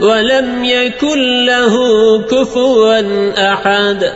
ولم يكن له كفوا أحد.